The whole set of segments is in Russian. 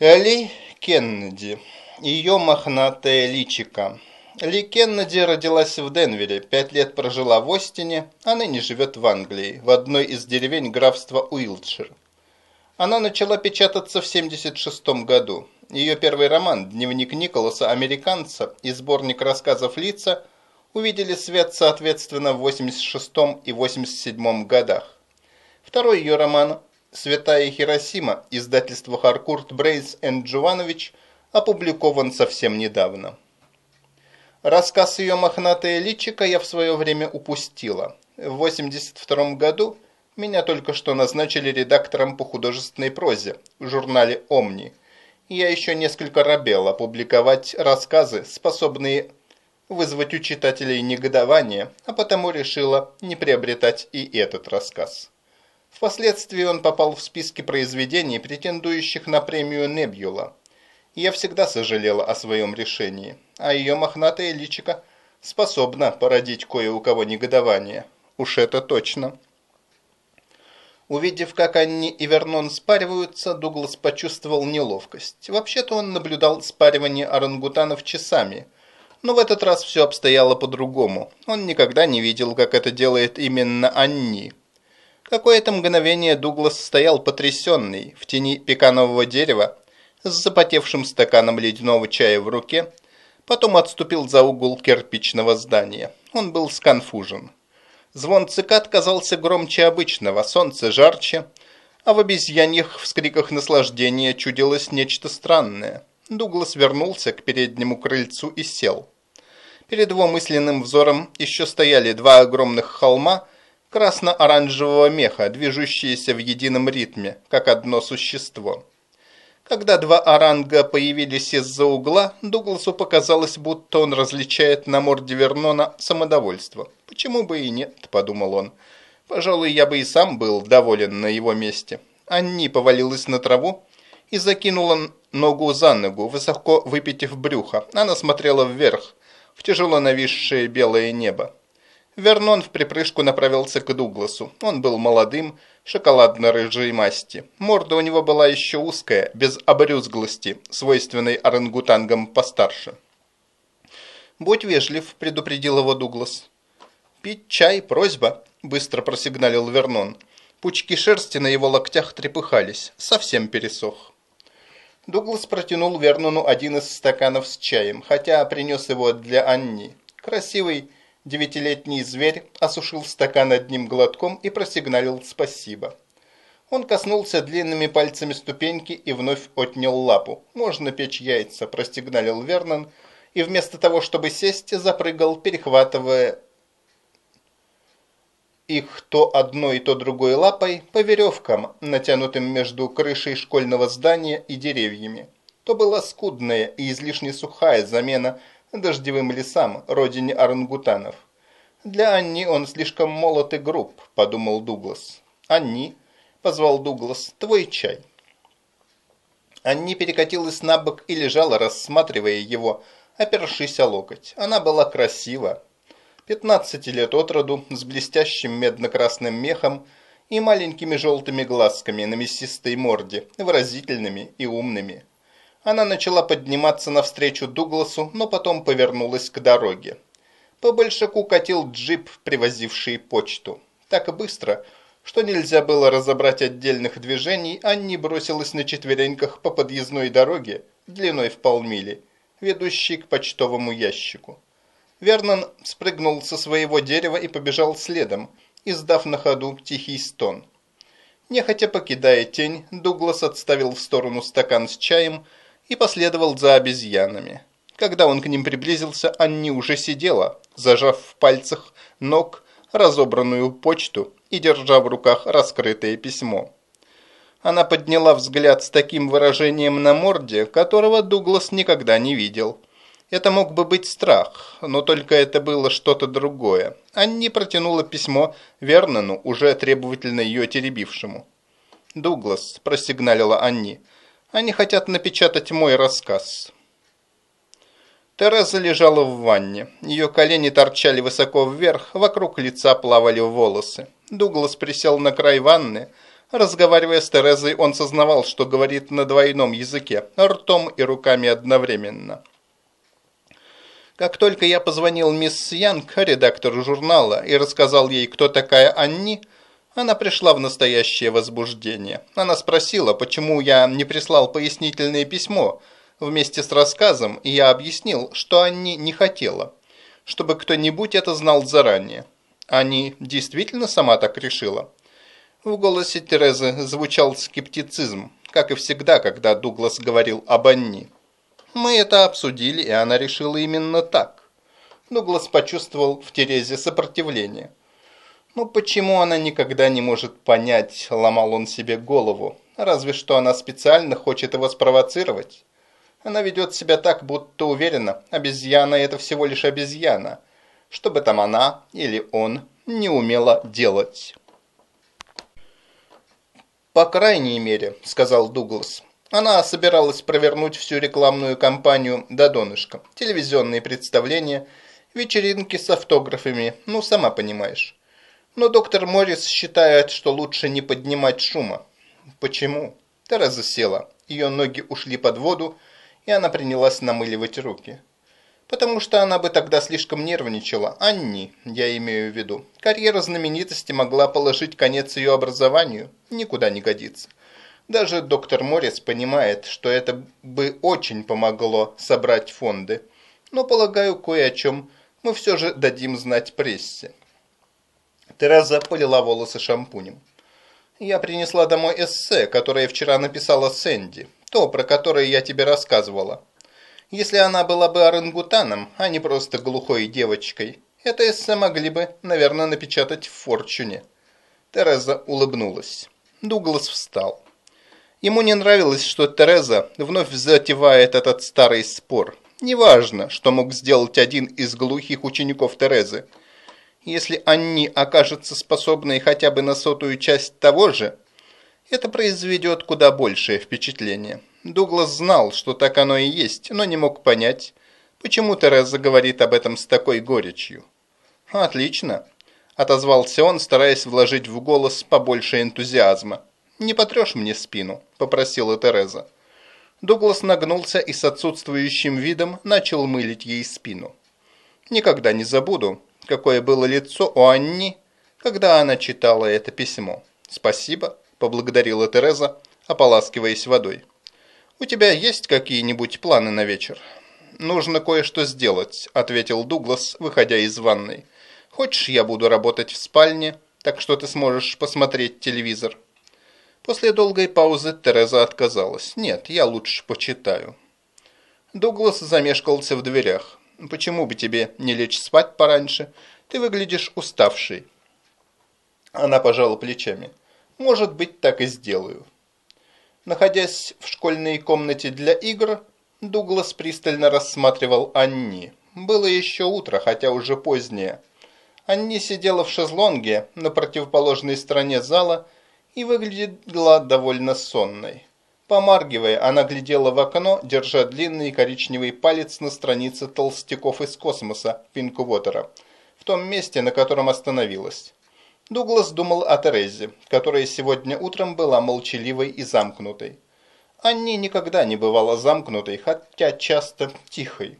Ли Кеннеди. Ее мохнатое личико. Ли Кеннеди родилась в Денвере, пять лет прожила в Остине, а ныне живет в Англии, в одной из деревень графства Уилтшир. Она начала печататься в 1976 году. Ее первый роман «Дневник Николаса, американца» и сборник рассказов «Лица» увидели свет соответственно в 1986 и 1987 годах. Второй ее роман «Святая Хиросима» издательство Харкурт Брейс энд Джованович опубликован совсем недавно. Рассказ ее «Мохнатое личико» я в свое время упустила. В 1982 году меня только что назначили редактором по художественной прозе в журнале «Омни», я еще несколько робел опубликовать рассказы, способные вызвать у читателей негодование, а потому решила не приобретать и этот рассказ. Впоследствии он попал в списки произведений, претендующих на премию Небюла. Я всегда сожалела о своем решении, а ее мохнатое личико способна породить кое у кого негодование. Уж это точно. Увидев, как Анни и Вернон спариваются, Дуглас почувствовал неловкость. Вообще-то он наблюдал спаривание орангутанов часами. Но в этот раз все обстояло по-другому. Он никогда не видел, как это делает именно Анни. Какое-то мгновение Дуглас стоял потрясенный, в тени пеканового дерева, с запотевшим стаканом ледяного чая в руке, потом отступил за угол кирпичного здания. Он был сконфужен. Звон цикад казался громче обычного, солнце жарче, а в обезьяньих вскриках наслаждения чудилось нечто странное. Дуглас вернулся к переднему крыльцу и сел. Перед его мысленным взором еще стояли два огромных холма красно-оранжевого меха, движущиеся в едином ритме, как одно существо. Когда два оранга появились из-за угла, Дугласу показалось, будто он различает на морде Вернона самодовольство. «Почему бы и нет?» – подумал он. «Пожалуй, я бы и сам был доволен на его месте». Анни повалилась на траву и закинула ногу за ногу, высоко выпитив брюхо. Она смотрела вверх, в тяжело нависшее белое небо. Вернон в припрыжку направился к Дугласу. Он был молодым, шоколадно-рыжей масти. Морда у него была еще узкая, без обрюзглости, свойственной орангутангам постарше. «Будь вежлив», – предупредил его Дуглас. «Пить чай – просьба», – быстро просигналил Вернон. Пучки шерсти на его локтях трепыхались, совсем пересох. Дуглас протянул Вернону один из стаканов с чаем, хотя принес его для Анни. Красивый, Девятилетний зверь осушил стакан одним глотком и просигналил «спасибо». Он коснулся длинными пальцами ступеньки и вновь отнял лапу. «Можно печь яйца», – простигналил Вернон, и вместо того, чтобы сесть, запрыгал, перехватывая их то одной, то другой лапой по веревкам, натянутым между крышей школьного здания и деревьями. То была скудная и излишне сухая замена – дождевым лесам, родине орангутанов. Для Анни он слишком молод и груб, подумал Дуглас. Анни, позвал Дуглас, твой чай. Анни перекатилась на бок и лежала, рассматривая его, опершись о локоть. Она была красива. Пятнадцати лет от роду, с блестящим медно-красным мехом и маленькими желтыми глазками на мясистой морде, выразительными и умными. Она начала подниматься навстречу Дугласу, но потом повернулась к дороге. По большаку катил джип, привозивший почту. Так быстро, что нельзя было разобрать отдельных движений, Анни бросилась на четвереньках по подъездной дороге, длиной в полмили, ведущей к почтовому ящику. Вернон спрыгнул со своего дерева и побежал следом, издав на ходу тихий стон. Нехотя покидая тень, Дуглас отставил в сторону стакан с чаем, и последовал за обезьянами. Когда он к ним приблизился, Анни уже сидела, зажав в пальцах ног разобранную почту и держа в руках раскрытое письмо. Она подняла взгляд с таким выражением на морде, которого Дуглас никогда не видел. Это мог бы быть страх, но только это было что-то другое. Анни протянула письмо Вернону, уже требовательно ее теребившему. «Дуглас», – просигналила Анни, – они хотят напечатать мой рассказ. Тереза лежала в ванне. Ее колени торчали высоко вверх, вокруг лица плавали волосы. Дуглас присел на край ванны, Разговаривая с Терезой, он сознавал, что говорит на двойном языке, ртом и руками одновременно. Как только я позвонил мисс Янг, редактору журнала, и рассказал ей, кто такая Анни, она пришла в настоящее возбуждение. Она спросила, почему я не прислал пояснительное письмо вместе с рассказом, и я объяснил, что Анни не хотела, чтобы кто-нибудь это знал заранее. Анни действительно сама так решила. В голосе Терезы звучал скептицизм, как и всегда, когда Дуглас говорил об Анни. Мы это обсудили, и она решила именно так. Дуглас почувствовал в Терезе сопротивление. Но почему она никогда не может понять, ломал он себе голову. Разве что она специально хочет его спровоцировать. Она ведет себя так, будто уверена, обезьяна это всего лишь обезьяна. Что бы там она или он не умела делать. «По крайней мере», — сказал Дуглас, она собиралась провернуть всю рекламную кампанию до донышка. Телевизионные представления, вечеринки с автографами, ну, сама понимаешь. Но доктор Моррис считает, что лучше не поднимать шума. Почему? Тереза села. Ее ноги ушли под воду, и она принялась намыливать руки. Потому что она бы тогда слишком нервничала. Анни, я имею в виду. Карьера знаменитости могла положить конец ее образованию. Никуда не годится. Даже доктор Моррис понимает, что это бы очень помогло собрать фонды. Но, полагаю, кое о чем мы все же дадим знать прессе. Тереза полила волосы шампунем. Я принесла домой эссе, которое вчера написала Сэнди. То, про которое я тебе рассказывала. Если она была бы орангутаном, а не просто глухой девочкой, это эссе могли бы, наверное, напечатать в Форчуне. Тереза улыбнулась. Дуглас встал. Ему не нравилось, что Тереза вновь затевает этот старый спор. Неважно, что мог сделать один из глухих учеников Терезы. Если Анни окажется способной хотя бы на сотую часть того же, это произведет куда большее впечатление. Дуглас знал, что так оно и есть, но не мог понять, почему Тереза говорит об этом с такой горечью. «Отлично», – отозвался он, стараясь вложить в голос побольше энтузиазма. «Не потрешь мне спину», – попросила Тереза. Дуглас нагнулся и с отсутствующим видом начал мылить ей спину. Никогда не забуду, какое было лицо у Анни, когда она читала это письмо. «Спасибо», – поблагодарила Тереза, ополаскиваясь водой. «У тебя есть какие-нибудь планы на вечер?» «Нужно кое-что сделать», – ответил Дуглас, выходя из ванной. «Хочешь, я буду работать в спальне, так что ты сможешь посмотреть телевизор?» После долгой паузы Тереза отказалась. «Нет, я лучше почитаю». Дуглас замешкался в дверях. «Почему бы тебе не лечь спать пораньше? Ты выглядишь уставшей». Она пожала плечами. «Может быть, так и сделаю». Находясь в школьной комнате для игр, Дуглас пристально рассматривал Анни. Было еще утро, хотя уже позднее. Анни сидела в шезлонге на противоположной стороне зала и выглядела довольно сонной. Помаргивая, она глядела в окно, держа длинный коричневый палец на странице толстяков из космоса Пинкувотера, в том месте, на котором остановилась. Дуглас думал о Терезе, которая сегодня утром была молчаливой и замкнутой. Анни никогда не бывала замкнутой, хотя часто тихой.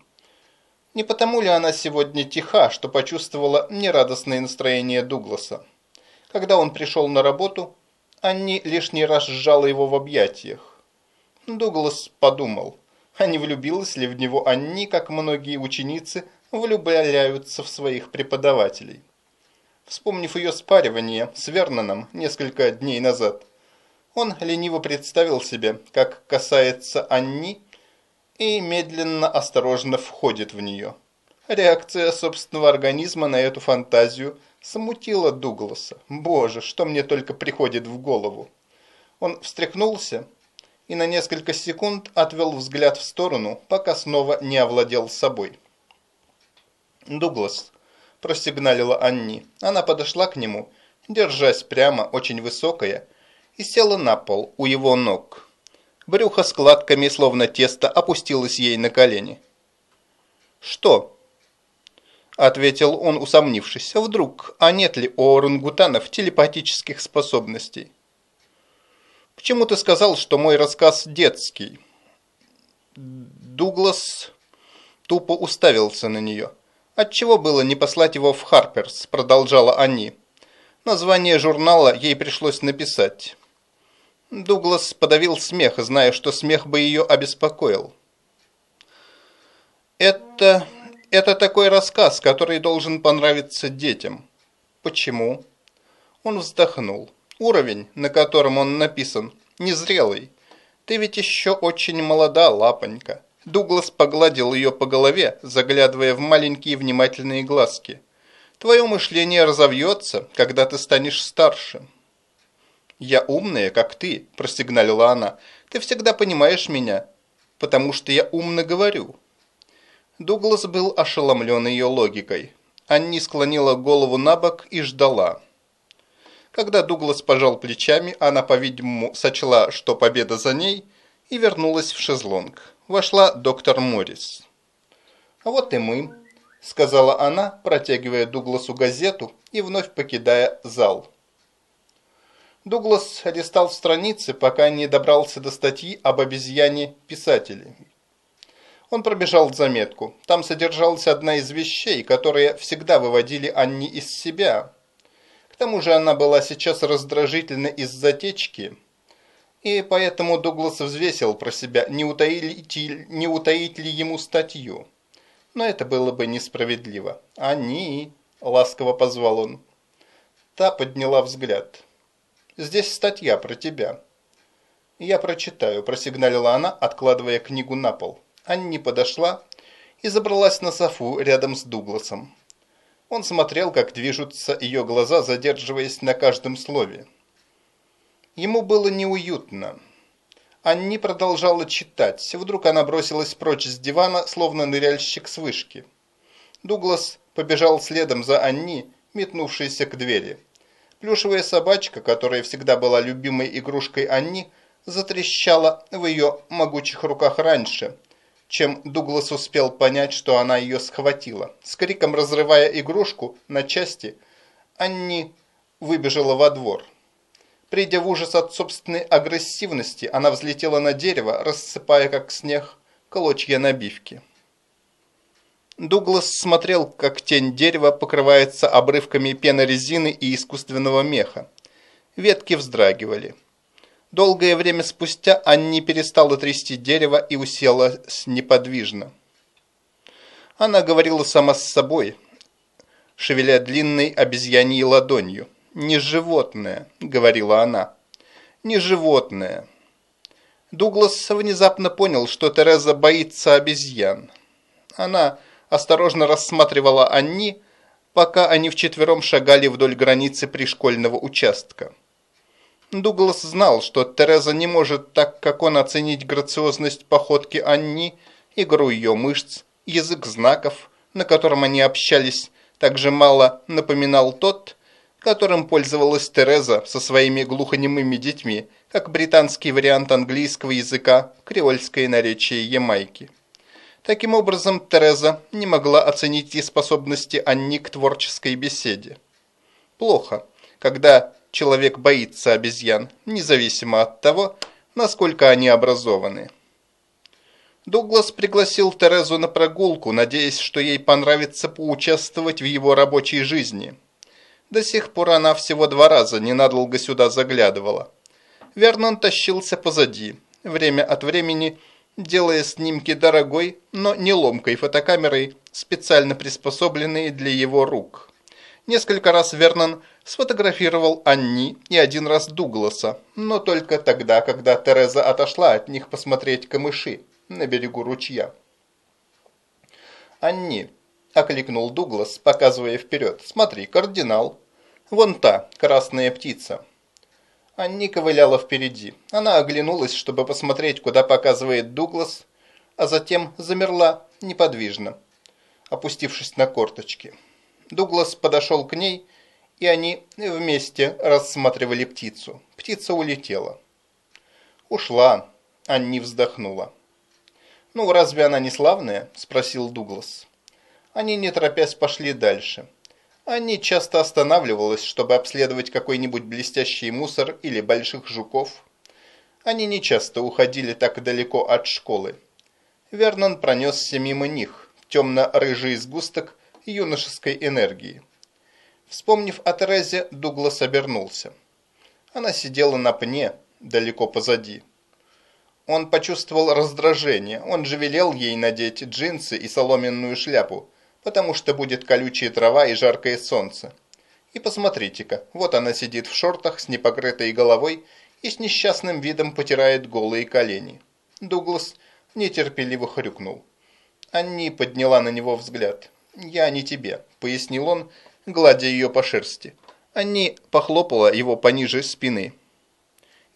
Не потому ли она сегодня тиха, что почувствовала нерадостное настроение Дугласа? Когда он пришел на работу, Анни лишний раз сжала его в объятиях. Дуглас подумал, а не влюбилась ли в него Анни, как многие ученицы влюбляются в своих преподавателей. Вспомнив ее спаривание с Верноном несколько дней назад, он лениво представил себе, как касается Анни, и медленно, осторожно входит в нее. Реакция собственного организма на эту фантазию – смутило Дугласа. Боже, что мне только приходит в голову. Он встряхнулся и на несколько секунд отвел взгляд в сторону, пока снова не овладел собой. «Дуглас», – просигналила Анни. Она подошла к нему, держась прямо, очень высокая, и села на пол у его ног. Брюхо складками, словно тесто, опустилось ей на колени. «Что?» ответил он, усомнившись. Вдруг, а нет ли у орангутанов телепатических способностей? Чему ты сказал, что мой рассказ детский?» Дуглас тупо уставился на нее. «Отчего было не послать его в Харперс?» – продолжала они. Название журнала ей пришлось написать. Дуглас подавил смех, зная, что смех бы ее обеспокоил. «Это... это такой рассказ, который должен понравиться детям». «Почему?» Он вздохнул. «Уровень, на котором он написан, незрелый. Ты ведь еще очень молода, лапонька». Дуглас погладил ее по голове, заглядывая в маленькие внимательные глазки. «Твое мышление разовьется, когда ты станешь старше». «Я умная, как ты», – простигналила она. «Ты всегда понимаешь меня, потому что я умно говорю». Дуглас был ошеломлен ее логикой. Анни склонила голову на бок и ждала. Когда Дуглас пожал плечами, она, по-видимому, сочла, что победа за ней, и вернулась в шезлонг. Вошла доктор Моррис. «А вот и мы», – сказала она, протягивая Дугласу газету и вновь покидая зал. Дуглас листал страницы, пока не добрался до статьи об обезьяне-писателе. Он пробежал заметку. Там содержалась одна из вещей, которые всегда выводили Анни из себя. Тому же она была сейчас раздражительна из-за течки, и поэтому Дуглас взвесил про себя, не утаить, не утаить ли ему статью. Но это было бы несправедливо. «Они!» – ласково позвал он. Та подняла взгляд. «Здесь статья про тебя». «Я прочитаю», – просигналила она, откладывая книгу на пол. Анни подошла и забралась на софу рядом с Дугласом. Он смотрел, как движутся ее глаза, задерживаясь на каждом слове. Ему было неуютно. Анни продолжала читать. Вдруг она бросилась прочь с дивана, словно ныряльщик с вышки. Дуглас побежал следом за Анни, метнувшейся к двери. Плюшевая собачка, которая всегда была любимой игрушкой Анни, затрещала в ее могучих руках раньше – чем Дуглас успел понять, что она ее схватила. С криком разрывая игрушку на части, Анни выбежала во двор. Придя в ужас от собственной агрессивности, она взлетела на дерево, рассыпая, как снег, клочья набивки. Дуглас смотрел, как тень дерева покрывается обрывками пенорезины и искусственного меха. Ветки вздрагивали. Долгое время спустя Анни перестала трясти дерево и уселась неподвижно. Она говорила сама с собой, шевеля длинной обезьяньей ладонью. «Не животное», — говорила она, — «не животное». Дуглас внезапно понял, что Тереза боится обезьян. Она осторожно рассматривала Анни, пока они вчетвером шагали вдоль границы пришкольного участка. Дуглас знал, что Тереза не может так, как он, оценить грациозность походки Анни, игру ее мышц, язык знаков, на котором они общались, так же мало напоминал тот, которым пользовалась Тереза со своими глухонемыми детьми, как британский вариант английского языка, креольское наречие Ямайки. Таким образом, Тереза не могла оценить и способности Анни к творческой беседе. Плохо, когда человек боится обезьян, независимо от того, насколько они образованы. Дуглас пригласил Терезу на прогулку, надеясь, что ей понравится поучаствовать в его рабочей жизни. До сих пор она всего два раза ненадолго сюда заглядывала. Вернон тащился позади, время от времени делая снимки дорогой, но не ломкой фотокамерой, специально приспособленной для его рук. Несколько раз Вернон сфотографировал Анни и один раз Дугласа, но только тогда, когда Тереза отошла от них посмотреть камыши на берегу ручья. «Анни», – окликнул Дуглас, показывая вперед, – «смотри, кардинал. Вон та, красная птица». Анни ковыляла впереди. Она оглянулась, чтобы посмотреть, куда показывает Дуглас, а затем замерла неподвижно, опустившись на корточки. Дуглас подошел к ней, и они вместе рассматривали птицу. Птица улетела. «Ушла», – Анни вздохнула. «Ну, разве она не славная?» – спросил Дуглас. Они, не торопясь, пошли дальше. Анни часто останавливалась, чтобы обследовать какой-нибудь блестящий мусор или больших жуков. Они нечасто уходили так далеко от школы. Вернон пронесся мимо них, темно-рыжий сгусток юношеской энергии. Вспомнив о Терезе, Дуглас обернулся. Она сидела на пне, далеко позади. Он почувствовал раздражение, он же велел ей надеть джинсы и соломенную шляпу, потому что будет колючая трава и жаркое солнце. И посмотрите-ка, вот она сидит в шортах с непокрытой головой и с несчастным видом потирает голые колени. Дуглас нетерпеливо хрюкнул. Анни подняла на него взгляд. «Я не тебе», — пояснил он, гладя ее по шерсти. Анни похлопала его пониже спины.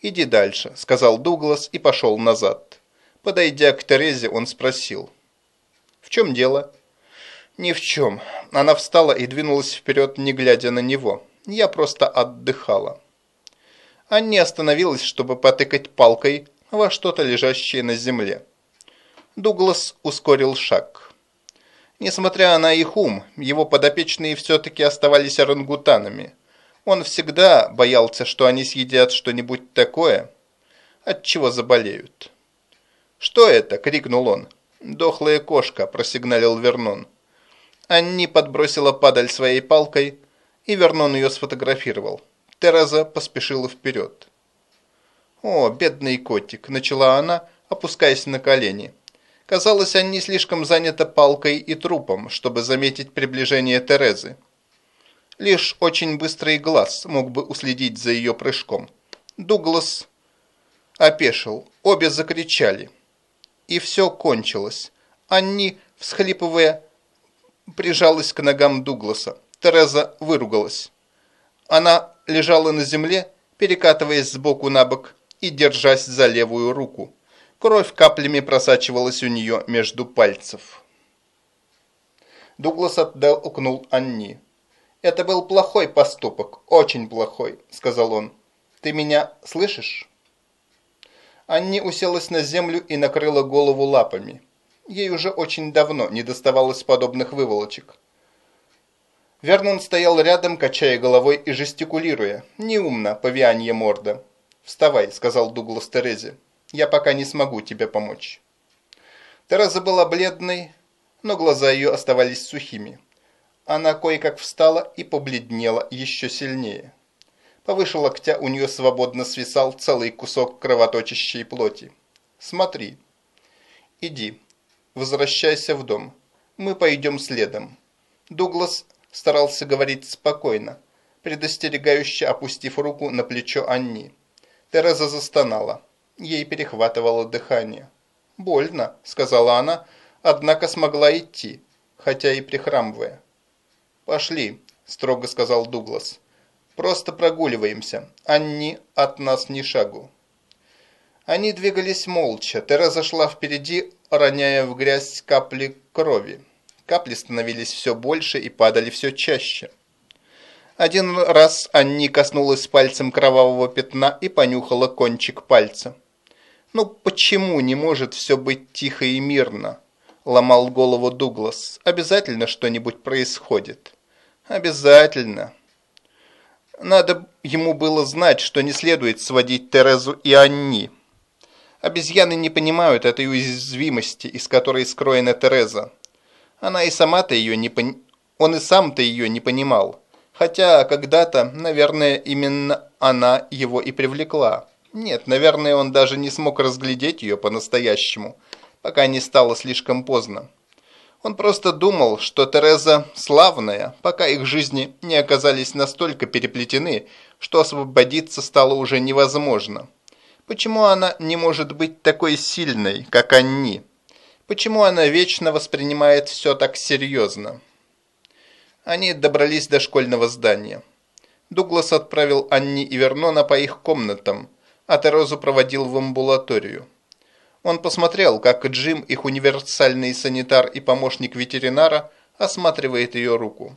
«Иди дальше», — сказал Дуглас и пошел назад. Подойдя к Терезе, он спросил. «В чем дело?» «Ни в чем». Она встала и двинулась вперед, не глядя на него. «Я просто отдыхала». Анни остановилась, чтобы потыкать палкой во что-то лежащее на земле. Дуглас ускорил шаг. Несмотря на их ум, его подопечные все-таки оставались орангутанами. Он всегда боялся, что они съедят что-нибудь такое, от чего заболеют. «Что это?» – крикнул он. «Дохлая кошка», – просигналил Вернон. Анни подбросила падаль своей палкой, и Вернон ее сфотографировал. Тереза поспешила вперед. «О, бедный котик!» – начала она, опускаясь на колени. Казалось, Анни слишком занята палкой и трупом, чтобы заметить приближение Терезы. Лишь очень быстрый глаз мог бы уследить за ее прыжком. Дуглас опешил, обе закричали. И все кончилось. Анни, всхлипывая, прижалась к ногам Дугласа. Тереза выругалась. Она лежала на земле, перекатываясь сбоку на бок и держась за левую руку. Кровь каплями просачивалась у нее между пальцев. Дуглас оттолкнул Анни. «Это был плохой поступок, очень плохой», — сказал он. «Ты меня слышишь?» Анни уселась на землю и накрыла голову лапами. Ей уже очень давно не доставалось подобных выволочек. Вернон стоял рядом, качая головой и жестикулируя. Неумно, повианье морда. «Вставай», — сказал Дуглас Терезе. «Я пока не смогу тебе помочь». Тереза была бледной, но глаза ее оставались сухими. Она кое-как встала и побледнела еще сильнее. Повыше локтя у нее свободно свисал целый кусок кровоточащей плоти. «Смотри. Иди. Возвращайся в дом. Мы пойдем следом». Дуглас старался говорить спокойно, предостерегающе опустив руку на плечо Анни. Тереза застонала. Ей перехватывало дыхание. «Больно», — сказала она, однако смогла идти, хотя и прихрамывая. «Пошли», – строго сказал Дуглас. «Просто прогуливаемся. Анни от нас ни шагу». Они двигались молча. Тереза шла впереди, роняя в грязь капли крови. Капли становились все больше и падали все чаще. Один раз Анни коснулась пальцем кровавого пятна и понюхала кончик пальца. «Ну почему не может все быть тихо и мирно?» – ломал голову Дуглас. «Обязательно что-нибудь происходит». «Обязательно». Надо ему было знать, что не следует сводить Терезу и Анни. Обезьяны не понимают этой уязвимости, из которой скроена Тереза. Она и сама-то ее не пон... Он и сам-то ее не понимал. Хотя когда-то, наверное, именно она его и привлекла. Нет, наверное, он даже не смог разглядеть ее по-настоящему, пока не стало слишком поздно. Он просто думал, что Тереза славная, пока их жизни не оказались настолько переплетены, что освободиться стало уже невозможно. Почему она не может быть такой сильной, как они? Почему она вечно воспринимает все так серьезно? Они добрались до школьного здания. Дуглас отправил Анни и Вернона по их комнатам, а Терезу проводил в амбулаторию. Он посмотрел, как Джим, их универсальный санитар и помощник ветеринара, осматривает ее руку.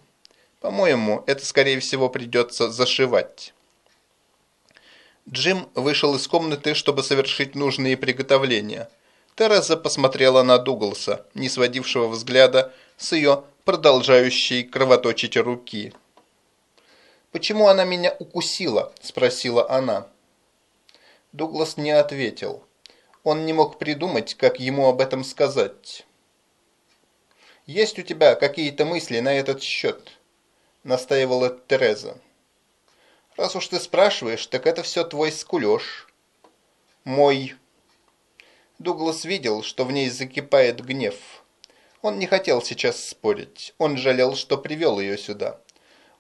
По-моему, это скорее всего придется зашивать. Джим вышел из комнаты, чтобы совершить нужные приготовления. Тереза посмотрела на Дугласа, не сводившего взгляда с ее продолжающей кровоточить руки. «Почему она меня укусила?» – спросила она. Дуглас не ответил. Он не мог придумать, как ему об этом сказать. «Есть у тебя какие-то мысли на этот счет?» – настаивала Тереза. «Раз уж ты спрашиваешь, так это все твой скулеж». «Мой». Дуглас видел, что в ней закипает гнев. Он не хотел сейчас спорить. Он жалел, что привел ее сюда.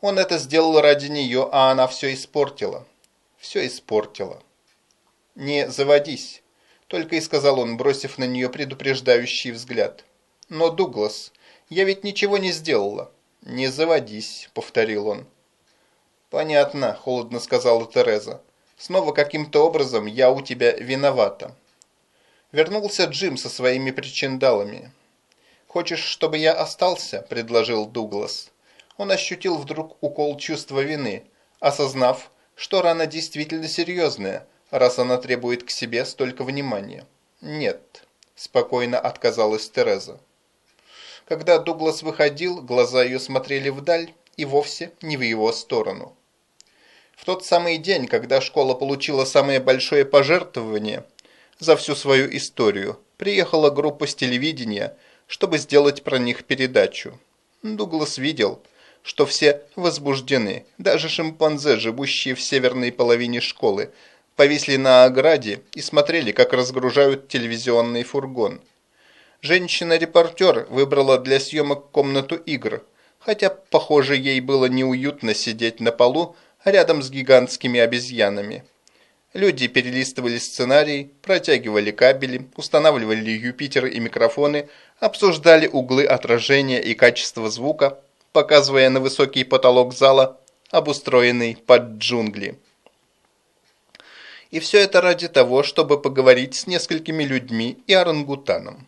Он это сделал ради нее, а она все испортила. Все испортила. «Не заводись», – только и сказал он, бросив на нее предупреждающий взгляд. «Но, Дуглас, я ведь ничего не сделала». «Не заводись», – повторил он. «Понятно», – холодно сказала Тереза. «Снова каким-то образом я у тебя виновата». Вернулся Джим со своими причиндалами. «Хочешь, чтобы я остался?» – предложил Дуглас. Он ощутил вдруг укол чувства вины, осознав, что рана действительно серьезная – раз она требует к себе столько внимания. Нет, спокойно отказалась Тереза. Когда Дуглас выходил, глаза ее смотрели вдаль и вовсе не в его сторону. В тот самый день, когда школа получила самое большое пожертвование за всю свою историю, приехала группа с телевидения, чтобы сделать про них передачу. Дуглас видел, что все возбуждены, даже шимпанзе, живущие в северной половине школы, повисли на ограде и смотрели, как разгружают телевизионный фургон. Женщина-репортер выбрала для съемок комнату игр, хотя, похоже, ей было неуютно сидеть на полу рядом с гигантскими обезьянами. Люди перелистывали сценарий, протягивали кабели, устанавливали Юпитеры и микрофоны, обсуждали углы отражения и качество звука, показывая на высокий потолок зала, обустроенный под джунгли. И все это ради того, чтобы поговорить с несколькими людьми и орангутаном.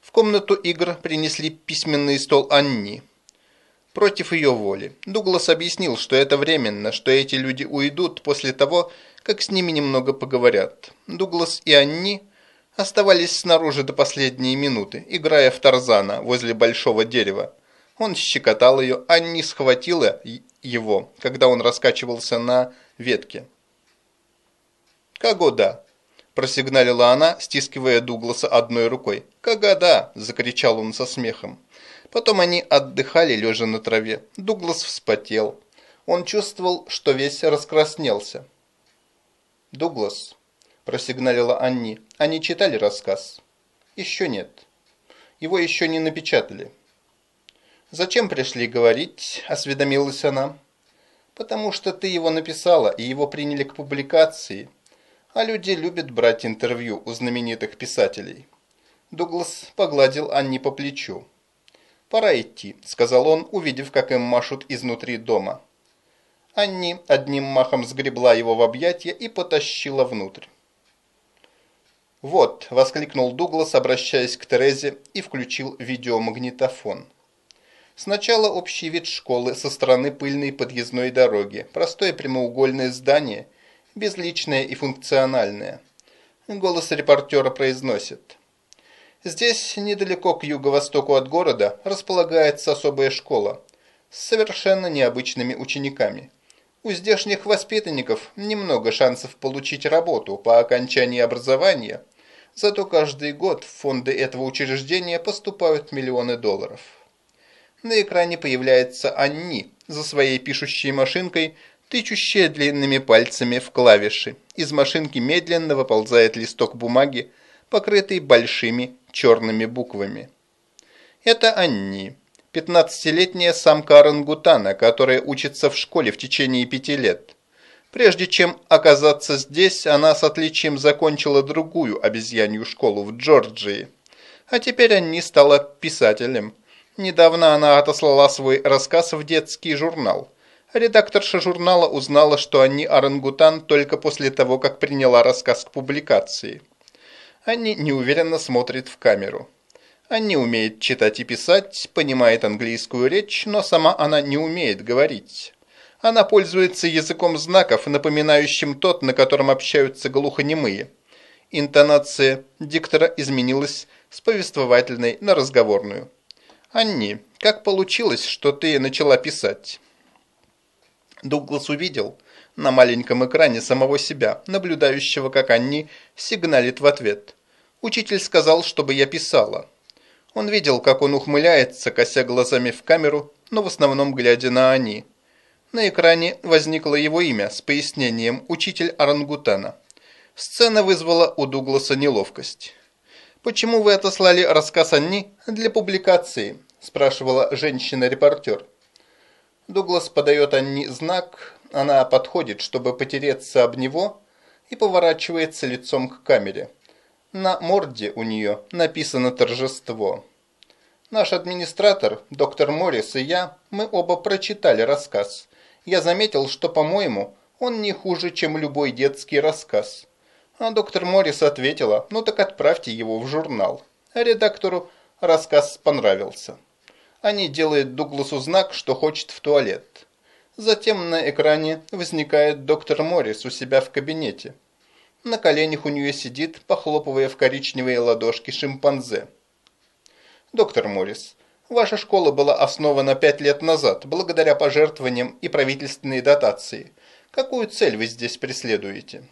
В комнату игр принесли письменный стол Анни. Против ее воли. Дуглас объяснил, что это временно, что эти люди уйдут после того, как с ними немного поговорят. Дуглас и Анни оставались снаружи до последней минуты, играя в Тарзана возле большого дерева. Он щекотал ее, Анни схватила его, когда он раскачивался на ветке. «Кагода!» – просигналила она, стискивая Дугласа одной рукой. «Кагода!» – закричал он со смехом. Потом они отдыхали, лежа на траве. Дуглас вспотел. Он чувствовал, что весь раскраснелся. «Дуглас», – просигналила Анни, – «они читали рассказ?» «Еще нет. Его еще не напечатали». «Зачем пришли говорить?» – осведомилась она. «Потому что ты его написала, и его приняли к публикации а люди любят брать интервью у знаменитых писателей. Дуглас погладил Анни по плечу. «Пора идти», – сказал он, увидев, как им машут изнутри дома. Анни одним махом сгребла его в объятия и потащила внутрь. «Вот», – воскликнул Дуглас, обращаясь к Терезе, и включил видеомагнитофон. Сначала общий вид школы со стороны пыльной подъездной дороги, простое прямоугольное здание – безличное и функциональное. Голос репортера произносит. Здесь, недалеко к юго-востоку от города, располагается особая школа с совершенно необычными учениками. У здешних воспитанников немного шансов получить работу по окончании образования, зато каждый год в фонды этого учреждения поступают миллионы долларов. На экране появляется Анни за своей пишущей машинкой тычущая длинными пальцами в клавиши. Из машинки медленно выползает листок бумаги, покрытый большими черными буквами. Это Анни, 15-летняя самка орангутана, которая учится в школе в течение пяти лет. Прежде чем оказаться здесь, она с отличием закончила другую обезьянью школу в Джорджии. А теперь Анни стала писателем. Недавно она отослала свой рассказ в детский журнал – Редакторша журнала узнала, что Анни орангутан только после того, как приняла рассказ к публикации. Анни неуверенно смотрит в камеру. Анни умеет читать и писать, понимает английскую речь, но сама она не умеет говорить. Она пользуется языком знаков, напоминающим тот, на котором общаются глухонемые. Интонация диктора изменилась с повествовательной на разговорную. «Анни, как получилось, что ты начала писать?» Дуглас увидел, на маленьком экране самого себя, наблюдающего, как Анни сигналит в ответ. Учитель сказал, чтобы я писала. Он видел, как он ухмыляется, кося глазами в камеру, но в основном глядя на Ани. На экране возникло его имя с пояснением «Учитель орангутана». Сцена вызвала у Дугласа неловкость. «Почему вы отослали рассказ Анни для публикации?» – спрашивала женщина-репортер. Дуглас подает Анни знак, она подходит, чтобы потереться об него, и поворачивается лицом к камере. На морде у нее написано торжество. Наш администратор, доктор Моррис и я, мы оба прочитали рассказ. Я заметил, что, по-моему, он не хуже, чем любой детский рассказ. А доктор Моррис ответила, ну так отправьте его в журнал. Редактору рассказ понравился. Они делают Дугласу знак, что хочет в туалет. Затем на экране возникает доктор Моррис у себя в кабинете. На коленях у нее сидит, похлопывая в коричневые ладошки шимпанзе. Доктор Моррис, ваша школа была основана пять лет назад, благодаря пожертвованиям и правительственной дотации. Какую цель вы здесь преследуете?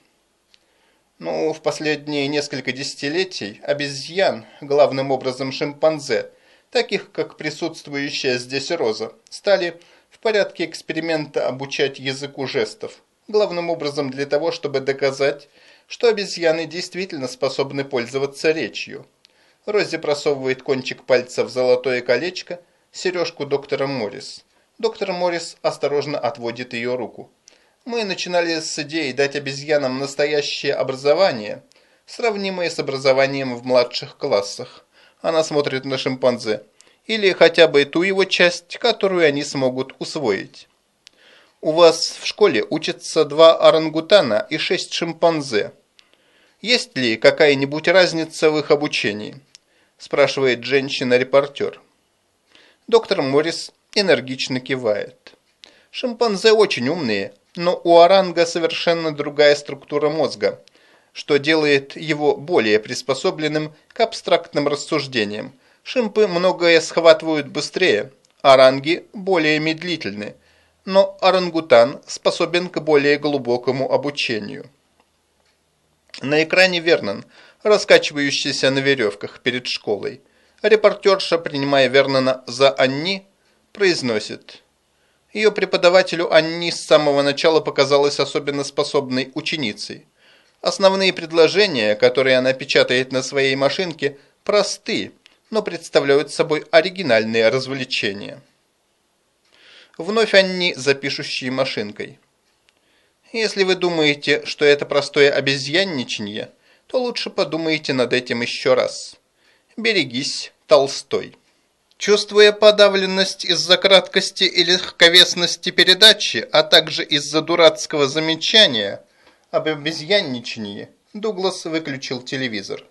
Ну, в последние несколько десятилетий обезьян, главным образом шимпанзе, таких как присутствующая здесь Роза, стали в порядке эксперимента обучать языку жестов, главным образом для того, чтобы доказать, что обезьяны действительно способны пользоваться речью. Рози просовывает кончик пальца в золотое колечко, сережку доктора Моррис. Доктор Моррис осторожно отводит ее руку. Мы начинали с идеей дать обезьянам настоящее образование, сравнимое с образованием в младших классах. Она смотрит на шимпанзе. Или хотя бы ту его часть, которую они смогут усвоить. У вас в школе учатся два орангутана и шесть шимпанзе. Есть ли какая-нибудь разница в их обучении? спрашивает женщина-репортер. Доктор Моррис энергично кивает. Шимпанзе очень умные, но у оранга совершенно другая структура мозга, что делает его более приспособленным к абстрактным рассуждениям. Шимпы многое схватывают быстрее, оранги более медлительны, но орангутан способен к более глубокому обучению. На экране Вернон – раскачивающийся на веревках перед школой. Репортерша, принимая Вернона за Анни, произносит. Ее преподавателю Анни с самого начала показалась особенно способной ученицей. Основные предложения, которые она печатает на своей машинке, просты, но представляют собой оригинальные развлечения. Вновь Анни запишущие машинкой. Если вы думаете, что это простое обезьянничание – то лучше подумайте над этим еще раз. Берегись, Толстой. Чувствуя подавленность из-за краткости и легковесности передачи, а также из-за дурацкого замечания об обезьянничании, Дуглас выключил телевизор.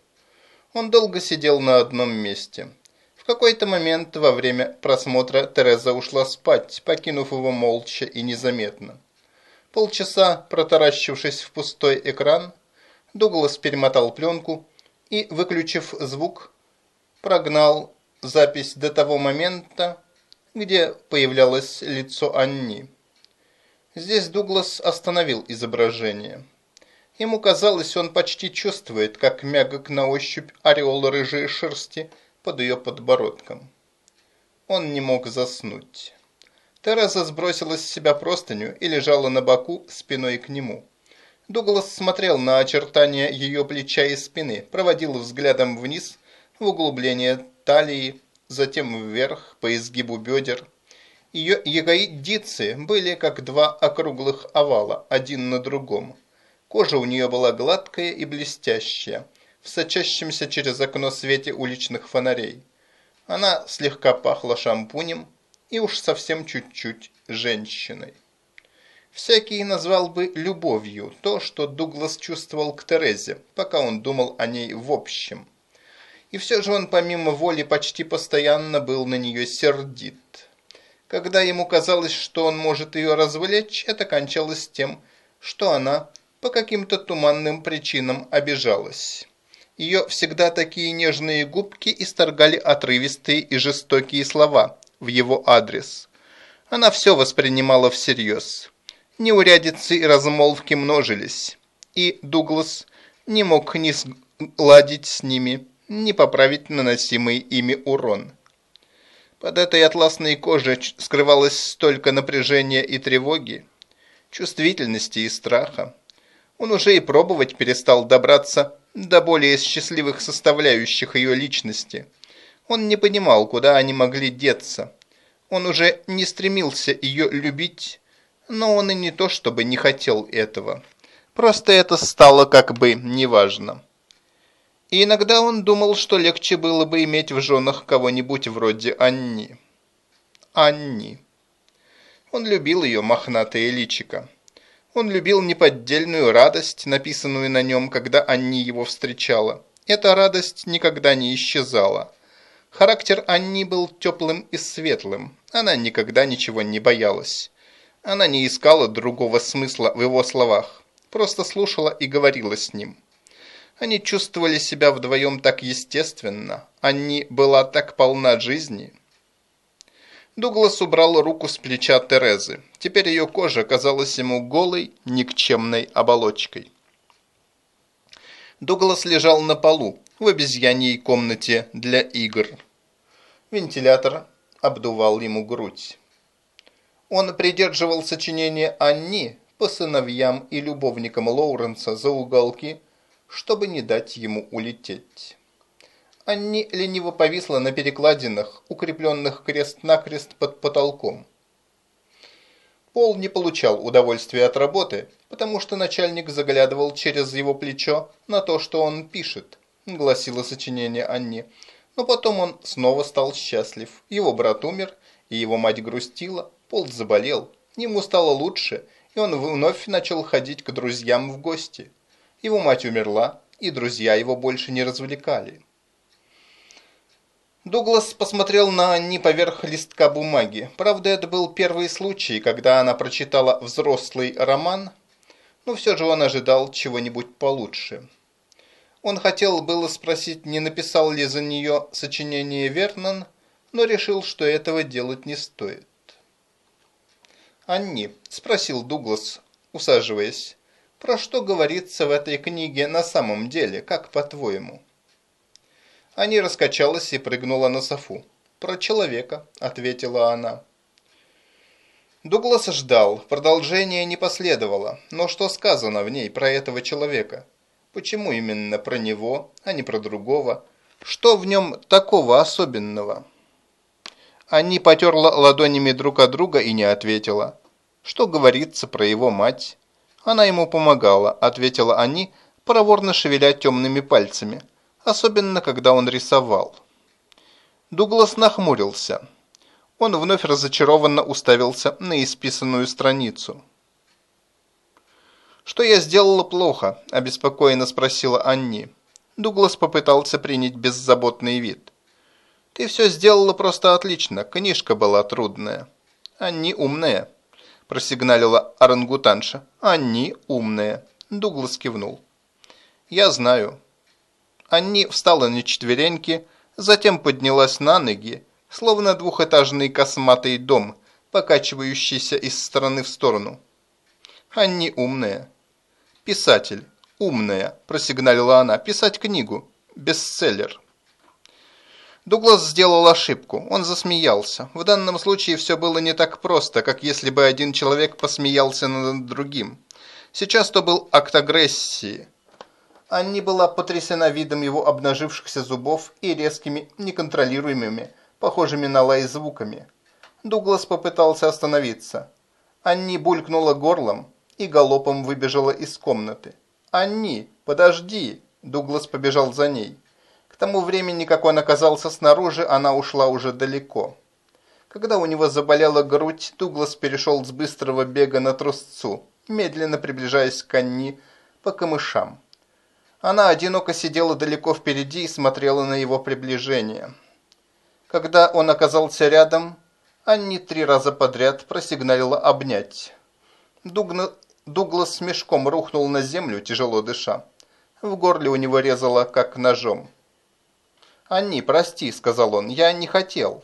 Он долго сидел на одном месте. В какой-то момент во время просмотра Тереза ушла спать, покинув его молча и незаметно. Полчаса, протаращившись в пустой экран, Дуглас перемотал пленку и, выключив звук, прогнал запись до того момента, где появлялось лицо Анни. Здесь Дуглас остановил изображение. Ему казалось, он почти чувствует, как мягок на ощупь ореол рыжей шерсти под ее подбородком. Он не мог заснуть. Тереза сбросила с себя простыню и лежала на боку спиной к нему. Дуглас смотрел на очертания ее плеча и спины, проводил взглядом вниз в углубление талии, затем вверх по изгибу бедер. Ее ягодицы были как два округлых овала, один на другом. Кожа у нее была гладкая и блестящая, в сочащемся через окно свете уличных фонарей. Она слегка пахла шампунем и уж совсем чуть-чуть женщиной. Всякий назвал бы любовью то, что Дуглас чувствовал к Терезе, пока он думал о ней в общем. И все же он помимо воли почти постоянно был на нее сердит. Когда ему казалось, что он может ее развлечь, это кончалось тем, что она по каким-то туманным причинам обижалась. Ее всегда такие нежные губки исторгали отрывистые и жестокие слова в его адрес. Она все воспринимала всерьез. Неурядицы и размолвки множились, и Дуглас не мог ни сгладить с ними, ни поправить наносимый ими урон. Под этой атласной кожей скрывалось столько напряжения и тревоги, чувствительности и страха. Он уже и пробовать перестал добраться до более счастливых составляющих ее личности. Он не понимал, куда они могли деться. Он уже не стремился ее любить, но он и не то чтобы не хотел этого. Просто это стало как бы неважно. И иногда он думал, что легче было бы иметь в женах кого-нибудь вроде Анни. Анни. Он любил ее мохнатое личико. Он любил неподдельную радость, написанную на нем, когда Анни его встречала. Эта радость никогда не исчезала. Характер Анни был теплым и светлым. Она никогда ничего не боялась. Она не искала другого смысла в его словах. Просто слушала и говорила с ним. Они чувствовали себя вдвоем так естественно. Анни была так полна жизни. Дуглас убрал руку с плеча Терезы. Теперь ее кожа казалась ему голой, никчемной оболочкой. Дуглас лежал на полу в обезьяньей комнате для игр. Вентилятор обдувал ему грудь. Он придерживал сочинение Анни по сыновьям и любовникам Лоуренса за уголки, чтобы не дать ему улететь. Анни лениво повисла на перекладинах, укрепленных крест-накрест под потолком. Пол не получал удовольствия от работы, потому что начальник заглядывал через его плечо на то, что он пишет, гласило сочинение Анни. Но потом он снова стал счастлив. Его брат умер, и его мать грустила, Пол заболел, ему стало лучше, и он вновь начал ходить к друзьям в гости. Его мать умерла, и друзья его больше не развлекали. Дуглас посмотрел на Анни поверх листка бумаги. Правда, это был первый случай, когда она прочитала взрослый роман, но все же он ожидал чего-нибудь получше. Он хотел было спросить, не написал ли за нее сочинение Вернон, но решил, что этого делать не стоит. «Анни», – спросил Дуглас, усаживаясь, про что говорится в этой книге на самом деле, как по-твоему? Ани раскачалась и прыгнула на софу. «Про человека», – ответила она. Дуглас ждал, продолжение не последовало, но что сказано в ней про этого человека? Почему именно про него, а не про другого? Что в нем такого особенного? Ани потерла ладонями друг от друга и не ответила. Что говорится про его мать? Она ему помогала, ответила Ани, проворно шевеля темными пальцами, особенно когда он рисовал. Дуглас нахмурился. Он вновь разочарованно уставился на исписанную страницу. «Что я сделала плохо?» – обеспокоенно спросила Анни. Дуглас попытался принять беззаботный вид. «Ты все сделала просто отлично, книжка была трудная. Анни умная». – просигналила орангутанша. «Они умные». Дуглас кивнул. «Я знаю». Анни встала на четвереньки, затем поднялась на ноги, словно двухэтажный косматый дом, покачивающийся из стороны в сторону. «Анни умная». «Писатель. Умная», – просигналила она. «Писать книгу. Бестселлер». Дуглас сделал ошибку. Он засмеялся. В данном случае все было не так просто, как если бы один человек посмеялся над другим. Сейчас то был акт агрессии. Анни была потрясена видом его обнажившихся зубов и резкими, неконтролируемыми, похожими на лай звуками. Дуглас попытался остановиться. Анни булькнула горлом и галопом выбежала из комнаты. «Анни, подожди!» Дуглас побежал за ней. К тому времени, как он оказался снаружи, она ушла уже далеко. Когда у него заболела грудь, Дуглас перешел с быстрого бега на трусцу, медленно приближаясь к Анни по камышам. Она одиноко сидела далеко впереди и смотрела на его приближение. Когда он оказался рядом, Анни три раза подряд просигналила обнять. Дугна... Дуглас мешком рухнул на землю, тяжело дыша. В горле у него резало, как ножом. «Анни, прости», — сказал он, — «я не хотел».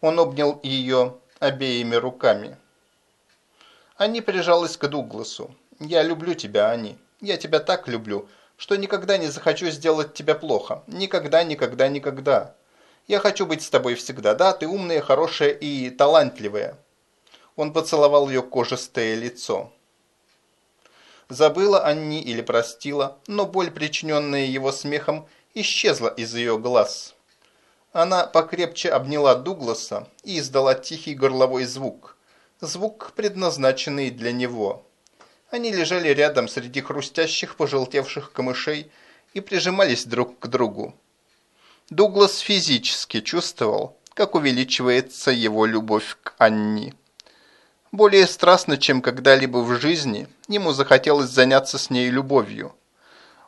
Он обнял ее обеими руками. Анни прижалась к Дугласу. «Я люблю тебя, Анни. Я тебя так люблю, что никогда не захочу сделать тебя плохо. Никогда, никогда, никогда. Я хочу быть с тобой всегда. Да, ты умная, хорошая и талантливая». Он поцеловал ее кожистое лицо. Забыла Анни или простила, но боль, причиненная его смехом, исчезла из ее глаз. Она покрепче обняла Дугласа и издала тихий горловой звук. Звук, предназначенный для него. Они лежали рядом среди хрустящих пожелтевших камышей и прижимались друг к другу. Дуглас физически чувствовал, как увеличивается его любовь к Анни. Более страстно, чем когда-либо в жизни, ему захотелось заняться с ней любовью.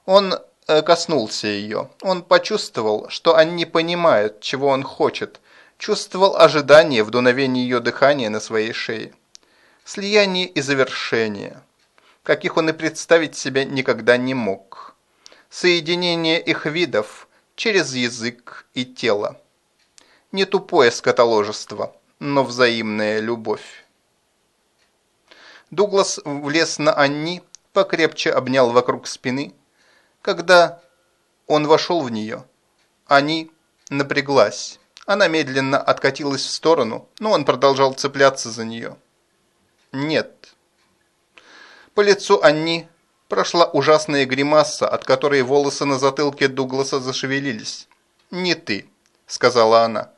Он коснулся ее. Он почувствовал, что Анни понимает, чего он хочет, чувствовал ожидание в дуновении ее дыхания на своей шее. Слияние и завершение, каких он и представить себе никогда не мог. Соединение их видов через язык и тело. Не тупое скотоложество, но взаимная любовь. Дуглас влез на Анни, покрепче обнял вокруг спины. Когда он вошел в нее, Анни напряглась. Она медленно откатилась в сторону, но он продолжал цепляться за нее. «Нет». По лицу Анни прошла ужасная гримаса, от которой волосы на затылке Дугласа зашевелились. «Не ты», — сказала она.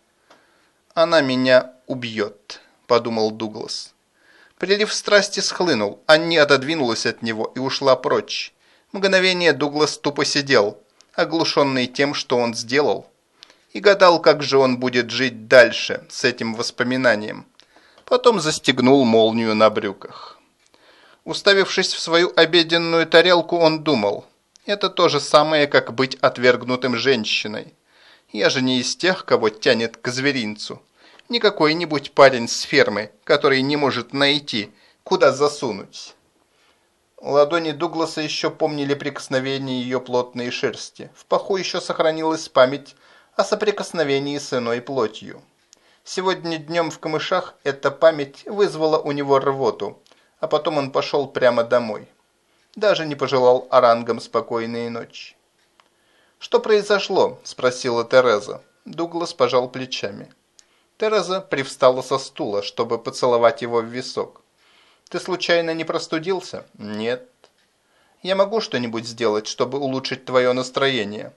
«Она меня убьет», — подумал Дуглас. Прилив страсти схлынул, Анни отодвинулась от него и ушла прочь. Мгновение Дуглас тупо сидел, оглушенный тем, что он сделал, и гадал, как же он будет жить дальше с этим воспоминанием. Потом застегнул молнию на брюках. Уставившись в свою обеденную тарелку, он думал, это то же самое, как быть отвергнутым женщиной. Я же не из тех, кого тянет к зверинцу. Не какой-нибудь парень с фермы, который не может найти, куда засунуть. Ладони Дугласа еще помнили прикосновение ее плотной шерсти. В паху еще сохранилась память о соприкосновении с иной плотью. Сегодня днем в камышах эта память вызвала у него рвоту, а потом он пошел прямо домой. Даже не пожелал орангам спокойной ночи. «Что произошло?» – спросила Тереза. Дуглас пожал плечами. Тереза привстала со стула, чтобы поцеловать его в висок. «Ты случайно не простудился?» «Нет». «Я могу что-нибудь сделать, чтобы улучшить твое настроение?»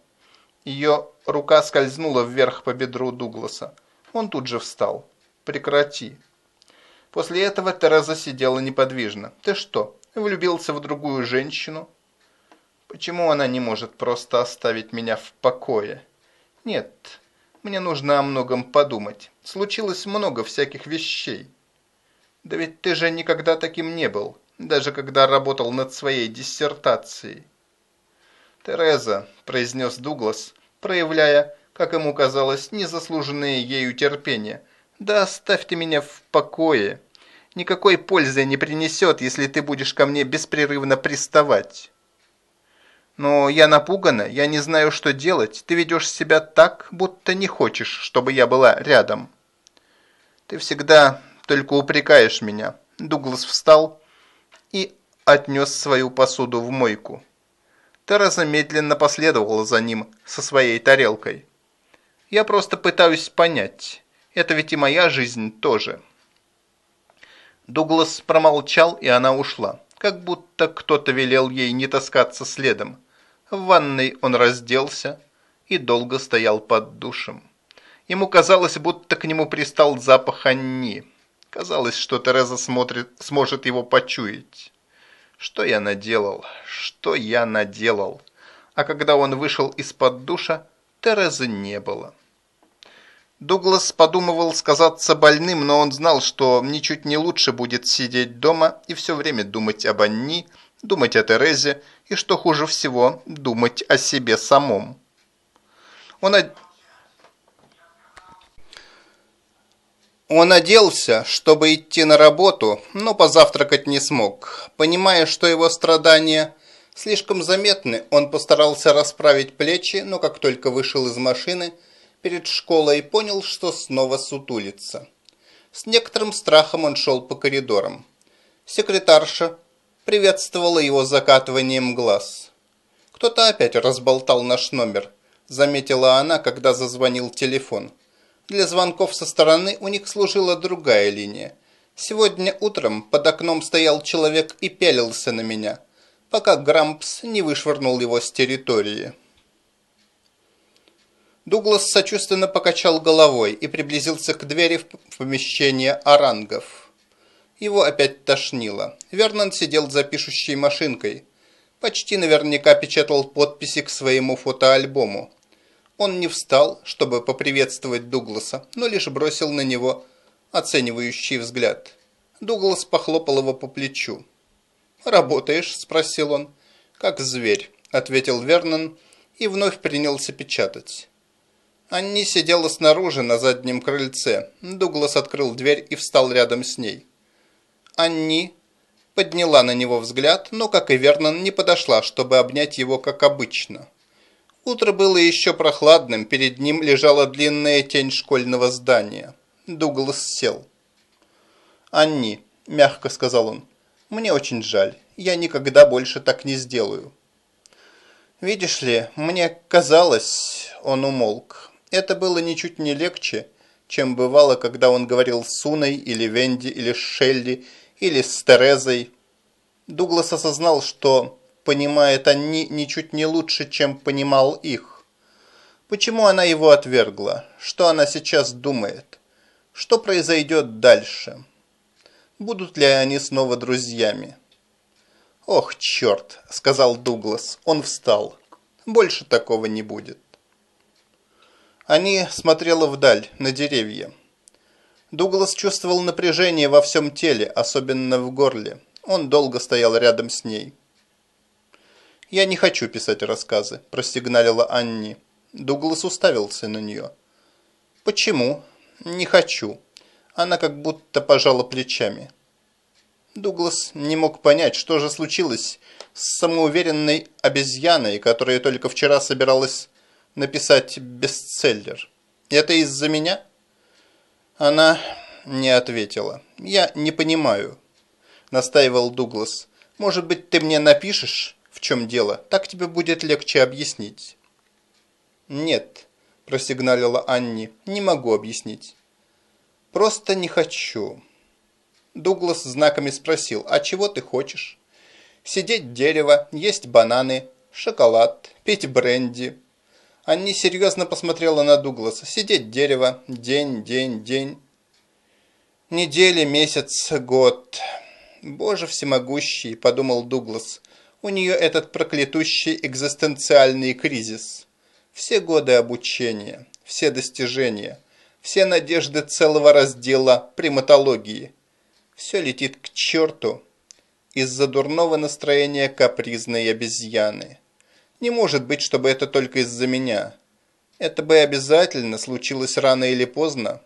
Ее рука скользнула вверх по бедру Дугласа. Он тут же встал. «Прекрати». После этого Тереза сидела неподвижно. «Ты что, влюбился в другую женщину?» «Почему она не может просто оставить меня в покое?» «Нет, мне нужно о многом подумать. Случилось много всяких вещей». «Да ведь ты же никогда таким не был, даже когда работал над своей диссертацией». «Тереза», – произнес Дуглас, проявляя, как ему казалось, незаслуженное ею терпение. «Да оставьте меня в покое. Никакой пользы не принесет, если ты будешь ко мне беспрерывно приставать». «Но я напугана, я не знаю, что делать. Ты ведешь себя так, будто не хочешь, чтобы я была рядом». «Ты всегда только упрекаешь меня». Дуглас встал и отнес свою посуду в мойку. Тереза медленно последовала за ним со своей тарелкой. «Я просто пытаюсь понять. Это ведь и моя жизнь тоже». Дуглас промолчал, и она ушла, как будто кто-то велел ей не таскаться следом. В ванной он разделся и долго стоял под душем. Ему казалось, будто к нему пристал запах Анни. Казалось, что Тереза смотрит, сможет его почуять. Что я наделал? Что я наделал? А когда он вышел из-под душа, Терезы не было. Дуглас подумывал сказаться больным, но он знал, что ничуть не лучше будет сидеть дома и все время думать об Анни, думать о Терезе и, что хуже всего, думать о себе самом. Он Он оделся, чтобы идти на работу, но позавтракать не смог. Понимая, что его страдания слишком заметны, он постарался расправить плечи, но как только вышел из машины перед школой, понял, что снова сутулится. С некоторым страхом он шел по коридорам. Секретарша приветствовала его закатыванием глаз. «Кто-то опять разболтал наш номер», – заметила она, когда зазвонил телефон. Для звонков со стороны у них служила другая линия. Сегодня утром под окном стоял человек и пялился на меня, пока Грампс не вышвырнул его с территории. Дуглас сочувственно покачал головой и приблизился к двери в помещение орангов. Его опять тошнило. Вернон сидел за пишущей машинкой – почти наверняка печатал подписи к своему фотоальбому. Он не встал, чтобы поприветствовать Дугласа, но лишь бросил на него оценивающий взгляд. Дуглас похлопал его по плечу. «Работаешь?» – спросил он. «Как зверь», – ответил Вернон и вновь принялся печатать. Анни сидела снаружи на заднем крыльце. Дуглас открыл дверь и встал рядом с ней. Анни подняла на него взгляд, но, как и Вернон, не подошла, чтобы обнять его, как обычно. Утро было еще прохладным, перед ним лежала длинная тень школьного здания. Дуглас сел. «Анни», – мягко сказал он, – «мне очень жаль, я никогда больше так не сделаю». «Видишь ли, мне казалось...» – он умолк. Это было ничуть не легче, чем бывало, когда он говорил с Суной или Венди или Шелли или с Терезой. Дуглас осознал, что понимает они ничуть не лучше, чем понимал их. Почему она его отвергла? Что она сейчас думает? Что произойдет дальше? Будут ли они снова друзьями? «Ох, черт!» – сказал Дуглас. Он встал. «Больше такого не будет». Они смотрела вдаль, на деревья. Дуглас чувствовал напряжение во всем теле, особенно в горле. Он долго стоял рядом с ней. «Я не хочу писать рассказы», – простигналила Анни. Дуглас уставился на нее. «Почему?» «Не хочу». Она как будто пожала плечами. Дуглас не мог понять, что же случилось с самоуверенной обезьяной, которая только вчера собиралась написать бестселлер. «Это из-за меня?» Она не ответила. «Я не понимаю», – настаивал Дуглас. «Может быть, ты мне напишешь, в чем дело? Так тебе будет легче объяснить». «Нет», – просигналила Анни, – «не могу объяснить». «Просто не хочу». Дуглас знаками спросил, «А чего ты хочешь?» «Сидеть дерево, есть бананы, шоколад, пить бренди». Анни серьезно посмотрела на Дугласа. Сидеть дерево, день, день, день. Недели, месяц, год. Боже всемогущий, подумал Дуглас. У нее этот проклятущий экзистенциальный кризис. Все годы обучения, все достижения, все надежды целого раздела приматологии. Все летит к черту из-за дурного настроения капризной обезьяны. Не может быть, чтобы это только из-за меня. Это бы обязательно случилось рано или поздно.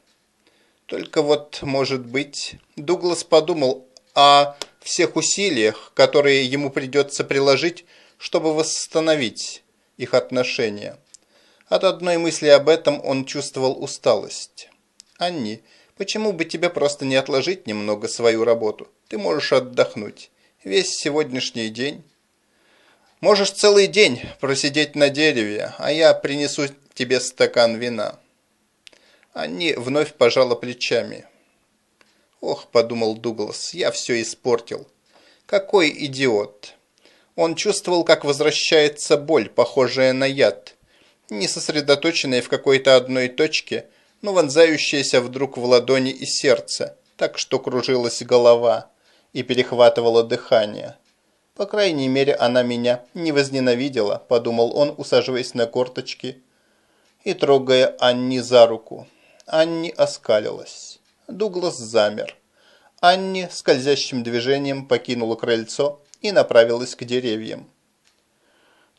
Только вот, может быть, Дуглас подумал о всех усилиях, которые ему придется приложить, чтобы восстановить их отношения. От одной мысли об этом он чувствовал усталость. «Анни, почему бы тебе просто не отложить немного свою работу? Ты можешь отдохнуть. Весь сегодняшний день Можешь целый день просидеть на дереве, а я принесу тебе стакан вина». Они вновь пожала плечами. «Ох», – подумал Дуглас, – «я все испортил. Какой идиот!» Он чувствовал, как возвращается боль, похожая на яд, не сосредоточенная в какой-то одной точке, но вонзающаяся вдруг в ладони и сердце, так что кружилась голова и перехватывало дыхание. По крайней мере, она меня не возненавидела, подумал он, усаживаясь на корточки и трогая Анни за руку. Анни оскалилась. Дуглас замер. Анни скользящим движением покинула крыльцо и направилась к деревьям.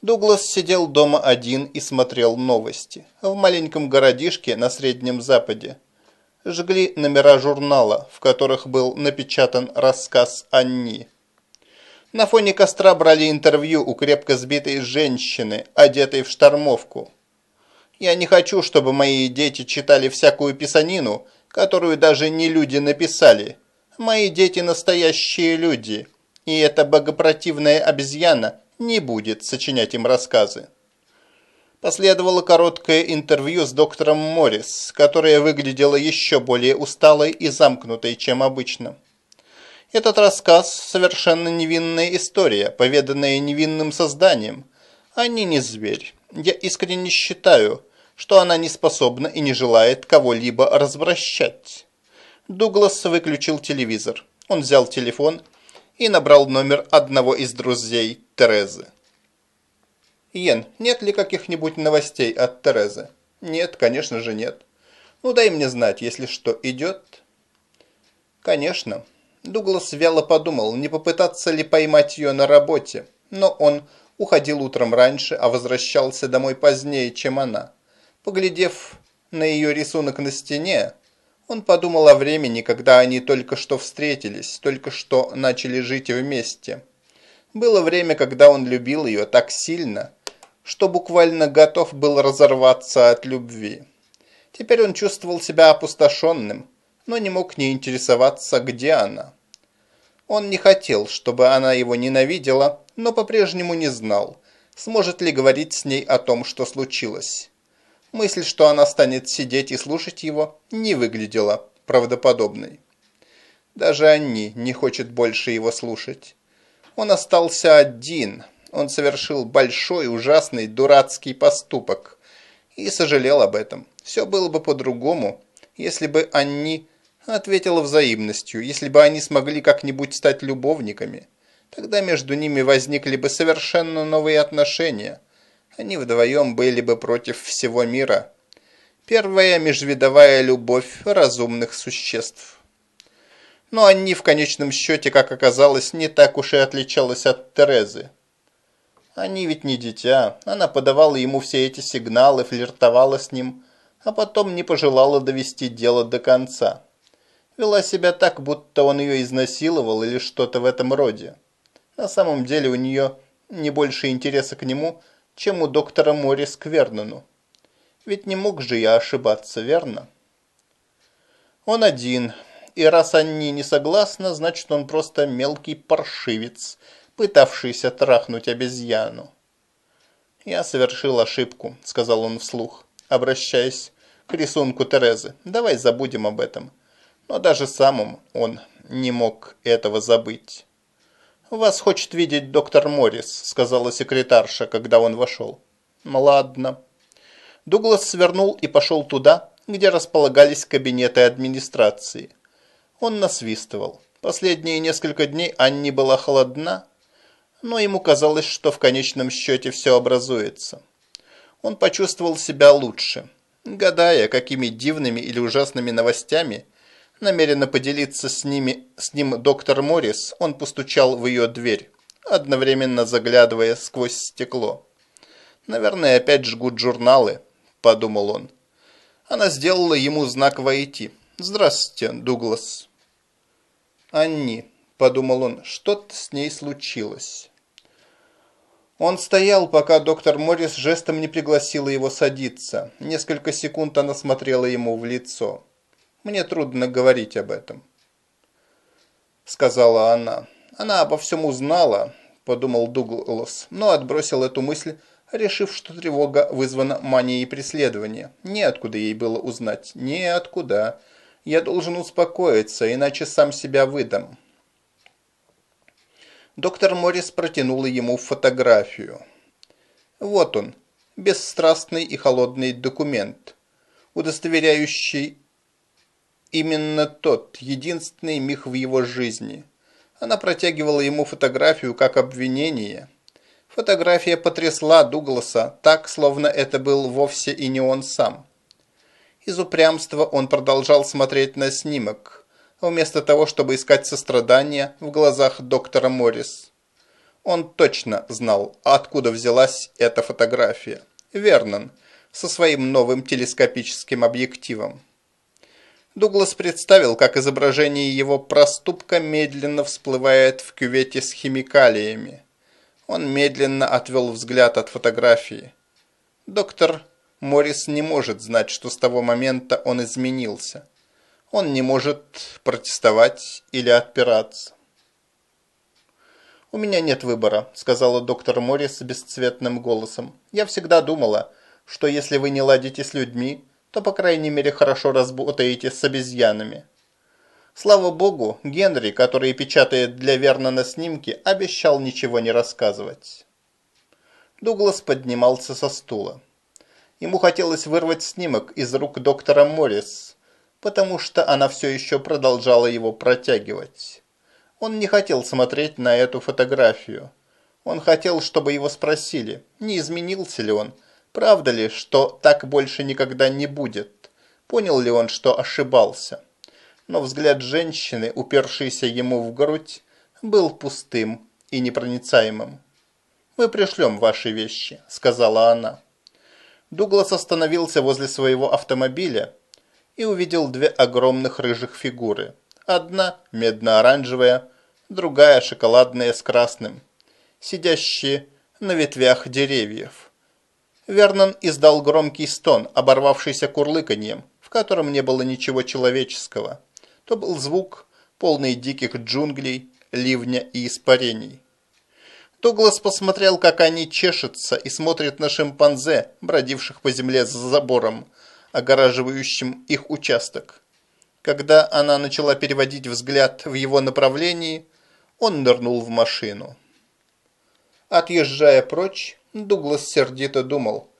Дуглас сидел дома один и смотрел новости. В маленьком городишке на Среднем Западе жгли номера журнала, в которых был напечатан рассказ Анни. На фоне костра брали интервью у крепко сбитой женщины, одетой в штормовку. Я не хочу, чтобы мои дети читали всякую писанину, которую даже не люди написали, Мои дети настоящие люди, и эта богопротивная обезьяна не будет сочинять им рассказы. Последовало короткое интервью с доктором Моррис, которое выглядело еще более усталой и замкнутой, чем обычно. Этот рассказ – совершенно невинная история, поведанная невинным созданием. Они не зверь. Я искренне считаю, что она не способна и не желает кого-либо развращать. Дуглас выключил телевизор. Он взял телефон и набрал номер одного из друзей Терезы. «Йен, нет ли каких-нибудь новостей от Терезы?» «Нет, конечно же нет». «Ну, дай мне знать, если что, идет?» «Конечно». Дуглас вяло подумал, не попытаться ли поймать ее на работе, но он уходил утром раньше, а возвращался домой позднее, чем она. Поглядев на ее рисунок на стене, он подумал о времени, когда они только что встретились, только что начали жить вместе. Было время, когда он любил ее так сильно, что буквально готов был разорваться от любви. Теперь он чувствовал себя опустошенным, но не мог не интересоваться, где она. Он не хотел, чтобы она его ненавидела, но по-прежнему не знал, сможет ли говорить с ней о том, что случилось. Мысль, что она станет сидеть и слушать его, не выглядела правдоподобной. Даже Анни не хочет больше его слушать. Он остался один, он совершил большой, ужасный, дурацкий поступок и сожалел об этом. Все было бы по-другому, если бы Анни ответила взаимностью, если бы они смогли как-нибудь стать любовниками. Тогда между ними возникли бы совершенно новые отношения. Они вдвоем были бы против всего мира. Первая межвидовая любовь разумных существ. Но Анни в конечном счете, как оказалось, не так уж и отличалась от Терезы. Они ведь не дитя. Она подавала ему все эти сигналы, флиртовала с ним, а потом не пожелала довести дело до конца. Вела себя так, будто он ее изнасиловал или что-то в этом роде. На самом деле у нее не больше интереса к нему, чем у доктора Моррис к. Ведь не мог же я ошибаться, верно? Он один, и раз они не согласны, значит он просто мелкий паршивец – пытавшийся трахнуть обезьяну. «Я совершил ошибку», – сказал он вслух, обращаясь к рисунку Терезы. «Давай забудем об этом». Но даже самым он не мог этого забыть. «Вас хочет видеть доктор Моррис», – сказала секретарша, когда он вошел. «Ладно». Дуглас свернул и пошел туда, где располагались кабинеты администрации. Он насвистывал. Последние несколько дней Анни была холодна, но ему казалось, что в конечном счете все образуется. Он почувствовал себя лучше, гадая, какими дивными или ужасными новостями намеренно поделиться с, ними, с ним доктор Моррис, он постучал в ее дверь, одновременно заглядывая сквозь стекло. «Наверное, опять жгут журналы», – подумал он. Она сделала ему знак «Войти». «Здравствуйте, Дуглас». «Анни», – подумал он, – «что-то с ней случилось». Он стоял, пока доктор Моррис жестом не пригласила его садиться. Несколько секунд она смотрела ему в лицо. «Мне трудно говорить об этом», — сказала она. «Она обо всем узнала», — подумал Дуглас, но отбросил эту мысль, решив, что тревога вызвана манией преследования. Неоткуда ей было узнать. Неоткуда. Я должен успокоиться, иначе сам себя выдам. Доктор Моррис протянула ему фотографию. Вот он, бесстрастный и холодный документ, удостоверяющий именно тот, единственный миг в его жизни. Она протягивала ему фотографию как обвинение. Фотография потрясла Дугласа так, словно это был вовсе и не он сам. Из упрямства он продолжал смотреть на снимок – вместо того, чтобы искать сострадания в глазах доктора Моррис. Он точно знал, откуда взялась эта фотография. Вернон, со своим новым телескопическим объективом. Дуглас представил, как изображение его проступка медленно всплывает в кювете с химикалиями. Он медленно отвел взгляд от фотографии. Доктор Моррис не может знать, что с того момента он изменился. Он не может протестовать или отпираться. «У меня нет выбора», – сказала доктор Моррис бесцветным голосом. «Я всегда думала, что если вы не ладите с людьми, то, по крайней мере, хорошо работаете с обезьянами». Слава богу, Генри, который печатает для Вернона снимки, обещал ничего не рассказывать. Дуглас поднимался со стула. Ему хотелось вырвать снимок из рук доктора Моррис, потому что она все еще продолжала его протягивать. Он не хотел смотреть на эту фотографию. Он хотел, чтобы его спросили, не изменился ли он, правда ли, что так больше никогда не будет, понял ли он, что ошибался. Но взгляд женщины, упершийся ему в грудь, был пустым и непроницаемым. «Мы пришлем ваши вещи», – сказала она. Дуглас остановился возле своего автомобиля и увидел две огромных рыжих фигуры. Одна медно-оранжевая, другая шоколадная с красным, сидящие на ветвях деревьев. Вернон издал громкий стон, оборвавшийся курлыканьем, в котором не было ничего человеческого. То был звук, полный диких джунглей, ливня и испарений. Дуглас посмотрел, как они чешутся и смотрят на шимпанзе, бродивших по земле за забором, огораживающим их участок. Когда она начала переводить взгляд в его направлении, он нырнул в машину. Отъезжая прочь, Дуглас сердито думал,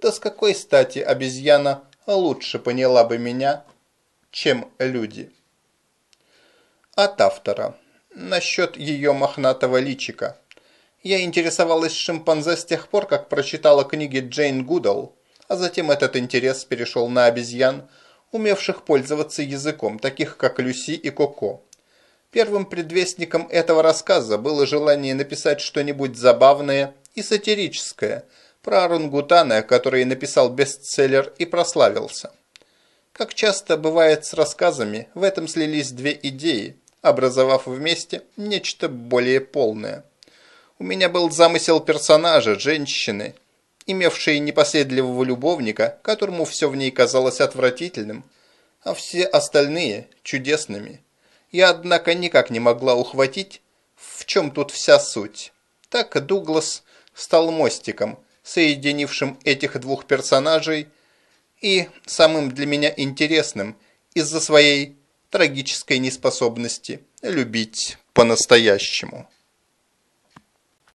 да с какой стати обезьяна лучше поняла бы меня, чем люди. От автора. Насчет ее мохнатого личика – я интересовалась шимпанзе с тех пор, как прочитала книги Джейн Гудал, а затем этот интерес перешел на обезьян, умевших пользоваться языком, таких как Люси и Коко. Первым предвестником этого рассказа было желание написать что-нибудь забавное и сатирическое про орангутана, который написал бестселлер и прославился. Как часто бывает с рассказами, в этом слились две идеи, образовав вместе нечто более полное – у меня был замысел персонажа, женщины, имевшей непоследливого любовника, которому все в ней казалось отвратительным, а все остальные – чудесными. Я, однако, никак не могла ухватить, в чем тут вся суть. Так Дуглас стал мостиком, соединившим этих двух персонажей и самым для меня интересным из-за своей трагической неспособности любить по-настоящему.